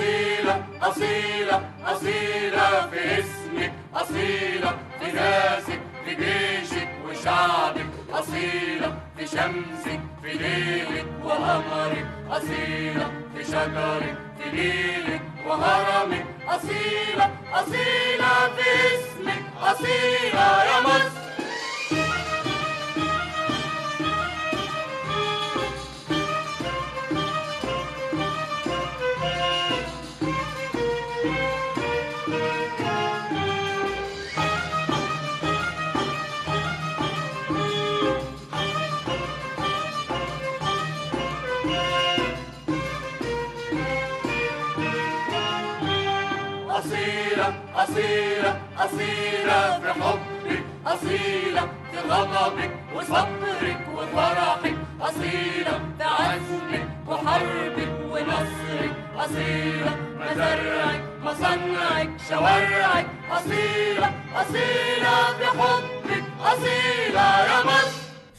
أصيلة أصيلة أصيلة في اسمك أصيلة في ناسك في جيشك وشعبك أصيلة في شمسك في ليلك وقمرك أصيلة في شجرك في ليلي وهرمك أصيلة أصيلة في اسمك أصيلة أصيلة أصيلة أصيلة في حبك أصيلة في غضبك وصبرك وفرحك أصيلة في عزمك وحربك ونصرك أصيلة مزرعك مصنعك شوارعك أصيلة أصيلة في حبك